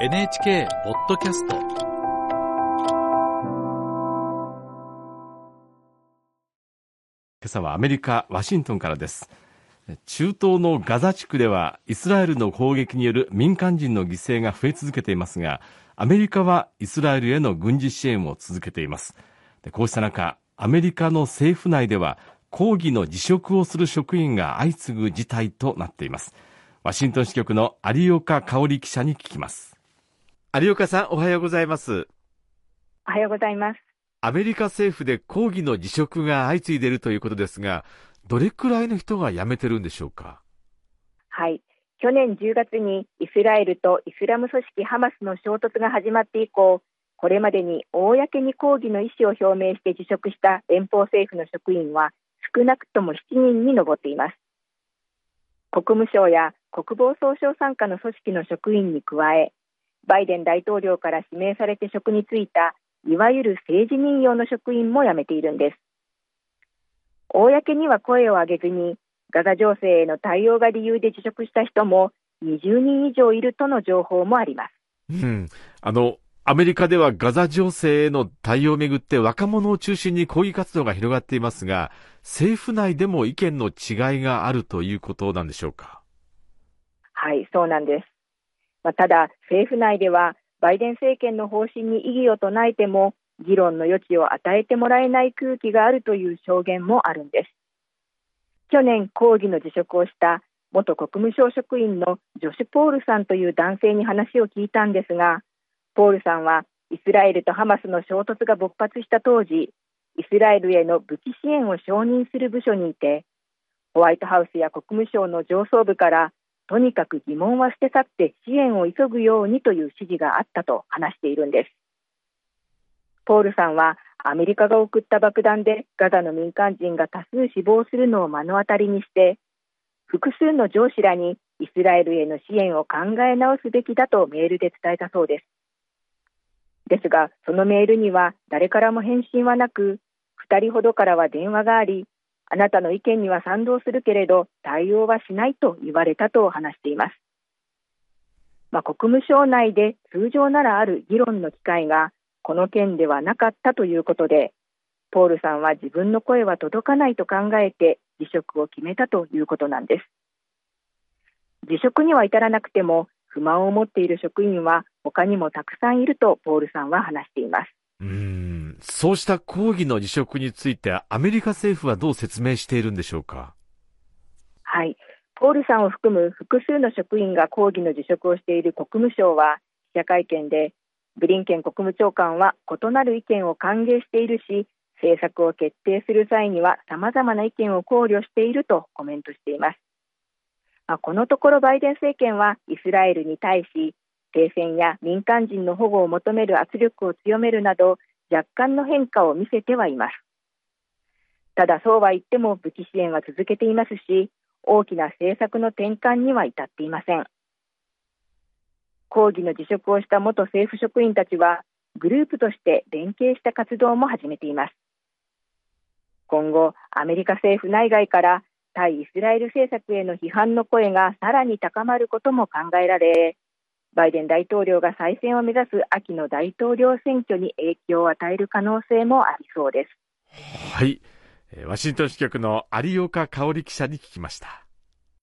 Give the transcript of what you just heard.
NHK ポッドキャスト。今朝はアメリカ・ワシントンからです。中東のガザ地区ではイスラエルの攻撃による民間人の犠牲が増え続けていますがアメリカはイスラエルへの軍事支援を続けています。こうした中アメリカの政府内では抗議の辞職をする職員が相次ぐ事態となっています。ワシントン支局の有岡香織記者に聞きます。有岡さんおはようございます。おはようございます。アメリカ政府で抗議の辞職が相次いでいるということですがどれくらいの人が辞めてるんでしょうか？はい。去年10月にイスラエルとイスラム組織ハマスの衝突が始まって以降これまでに公に抗議の意思を表明して辞職した連邦政府の職員は少なくとも7人に上っています。国務省や国防総省傘下の組織の職員に加えバイデン大統領から指名されて職に就いたいわゆる政治任用の職員も辞めているんです公には声を上げずにガザ情勢への対応が理由で辞職した人も20人以上いるとの情報もあります。うん、あのアメリカではガザ情勢への対応をめぐって若者を中心に抗議活動が広がっていますが、政府内でも意見の違いがあるということなんでしょうか？はい、そうなんです。まあ、ただ、政府内ではバイデン政権の方針に異議を唱えても、議論の余地を与えてもらえない空気があるという証言もあるんです。去年、抗議の辞職をした元国務省職員のジョシュ・ポールさんという男性に話を聞いたんですが、ポールさんはイスラエルとハマスの衝突が勃発した当時、イスラエルへの武器支援を承認する部署にいて、ホワイトハウスや国務省の上層部からとにかく疑問は捨て去って支援を急ぐようにという指示があったと話しているんです。ポールさんはアメリカが送った爆弾でガザの民間人が多数死亡するのを目の当たりにして複数の上司らにイスラエルへの支援を考え直すべきだとメールで伝えたそうです。ですが、そのメールには誰からも返信はなく、2人ほどからは電話があり、あなたの意見には賛同するけれど、対応はしないと言われたと話しています。まあ、国務省内で通常ならある議論の機会が、この件ではなかったということで、ポールさんは自分の声は届かないと考えて辞職を決めたということなんです。辞職には至らなくても、不満を持っている職員は他にもたくさんいるとポールさんは話しています。そうした抗議の辞職についてアメリカ政府はどう説明しているんでしょうか？はい、ポールさんを含む複数の職員が抗議の辞職をしている国務省は記者会見でブリンケン国務長官は異なる意見を歓迎しているし政策を決定する際には様々な意見を考慮しているとコメントしています。まあ、このところバイデン政権はイスラエルに対し停戦や民間人の保護を求める圧力を強めるなど若干の変化を見せてはいます。ただそうは言っても武器支援は続けていますし大きな政策の転換には至っていません。抗議の辞職をした元政府職員たちはグループとして連携した活動も始めています。今後アメリカ政府内外から対イスラエル政策への批判の声がさらに高まることも考えられ、バイデン大統領が再選を目指す秋の大統領選挙に影響を与える可能性もありそうです。はい。ワシントン支局の有岡香織記者に聞きました。